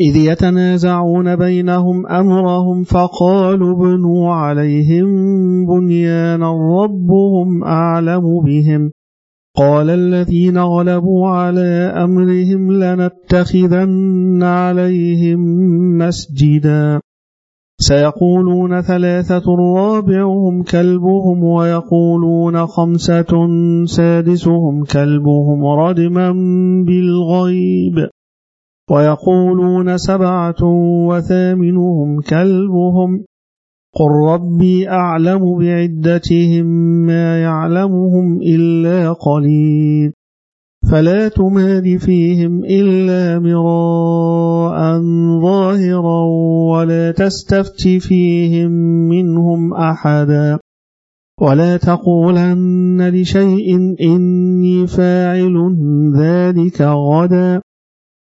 إذ يتنازعون بينهم أمرهم فقالوا ابنوا عليهم بنيانا ربهم أعلم بهم. قال الذين غلبوا على أمرهم لنتخذن عليهم مسجدا. سيقولون ثلاثة رابعهم كلبهم ويقولون خمسة سادسهم كلبهم ردما بالغيب. ويقولون سبعة وثامنهم كلبهم قل ربي أعلم بعدتهم ما يعلمهم إلا قليل فلا تمار فيهم إلا مراء ظاهرا ولا تستفت فيهم منهم أحدا ولا تقولن لشيء إني فاعل ذلك غدا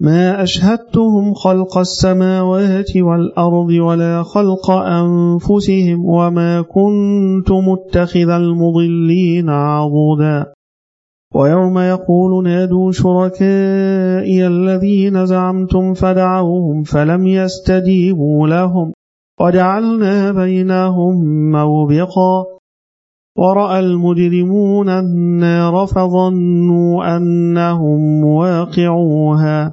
ما أشهدتهم خلق السماوات والأرض ولا خلق أنفسهم وما كنت متخذ المضلين عضدا. ويوم يقول نادوا شركائي الذين زعمتم فدعوهم فلم يستجيبوا لهم. وجعلنا بينهم موبقا. ورأى المجرمون النار فظنوا أنهم واقعوها.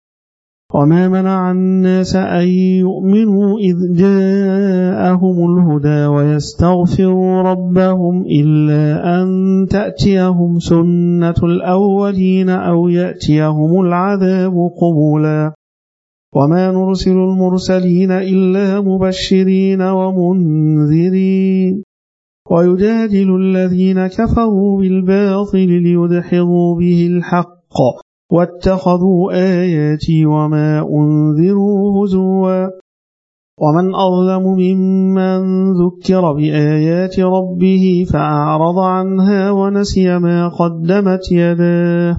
وما منع الناس أن يؤمنوا إذ جاءهم الهدى ويستغفروا ربهم إلا أن تأتيهم سنة الأولين أو يأتيهم العذاب قبولا وما نرسل المرسلين إلا مبشرين ومنذرين ويجادل الذين كفروا بالباطل ليدحضوا به الحق واتخذوا آياتي وما أنذروا هزوا. ومن أظلم ممن ذكر بآيات ربه فأعرض عنها ونسي ما قدمت يداه.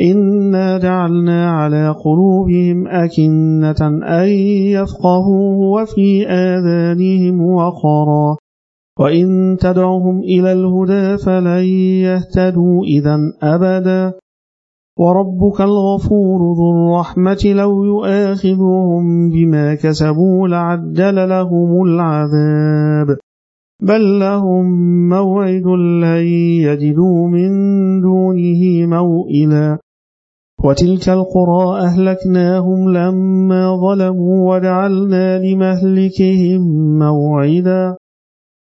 إنا جعلنا على قلوبهم أكنة أن يفقهوه وفي آذانهم وقرا. وإن تدعهم إلى الهدى فلن يهتدوا إذا أبدا. وربك الغفور ذو الرحمة لو يؤاخذهم بما كسبوا لعجل لهم العذاب. بل لهم موعد لن يجدوا من دونه موئلا. وتلك القرى أهلكناهم لما ظلموا وجعلنا لمهلكهم موعدا.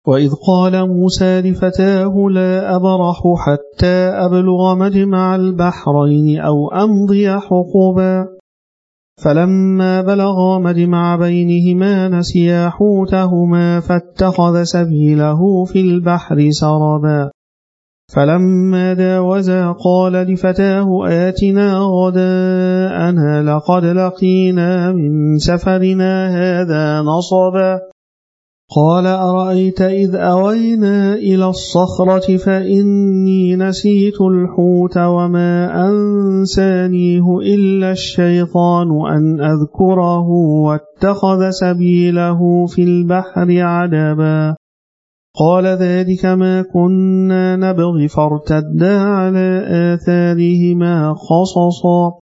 وإذ قال موسى لفتاه لا أبرح حتى أبلغ مجمع البحرين أو أمضي حقبا. فلما بلغا مجمع بينهما نسيا حوتهما فاتخذ سبيله في البحر سربا. فلما داوزا قال لفتاه آتنا غداءنا لقد لقينا من سفرنا هذا نصبا. قال أرأيت إذ أوينا إلى الصخرة فإني نسيت الحوت وما أنسانيه إلا الشيطان أن أذكره واتخذ سبيله في البحر عدبا. قال ذلك ما كنا نبغي فارتدا على آثارهما خصصا.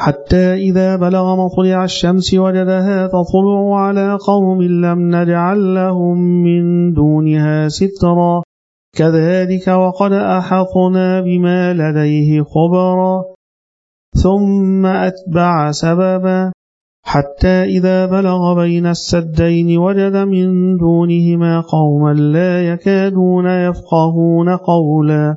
حتى إذا بلغ مطلع الشمس وجدها تطلع على قوم لم نجعل لهم من دونها سترا. كذلك وقد أحطنا بما لديه خبرا. ثم أتبع سببا. حتى إذا بلغ بين السدين وجد من دونهما قوما لا يكادون يفقهون قولا.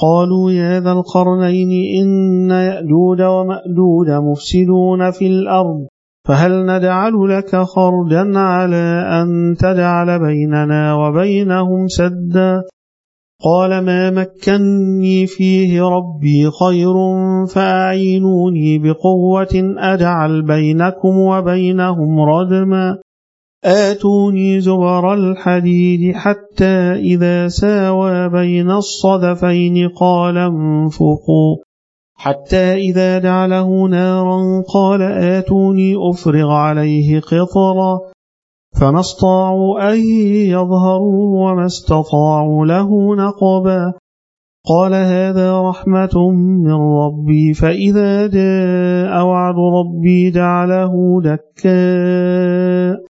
قالوا يا ذا القرنين إن يأجوج ومأجوج مفسدون في الأرض فهل نجعل لك خرجا على أن تجعل بيننا وبينهم سدا؟ قال ما مكني فيه ربي خير فأعينوني بقوة أجعل بينكم وبينهم ردما آتوني زبر الحديد حتى إذا ساوى بين الصدفين قال انفقوا. حتى إذا جعله نارا قال آتوني أفرغ عليه قطرا. فما استطاعوا أن يظهروا وما استطاعوا له نقبا. قال هذا رحمة من ربي فإذا جاء وعد ربي جعله دكا.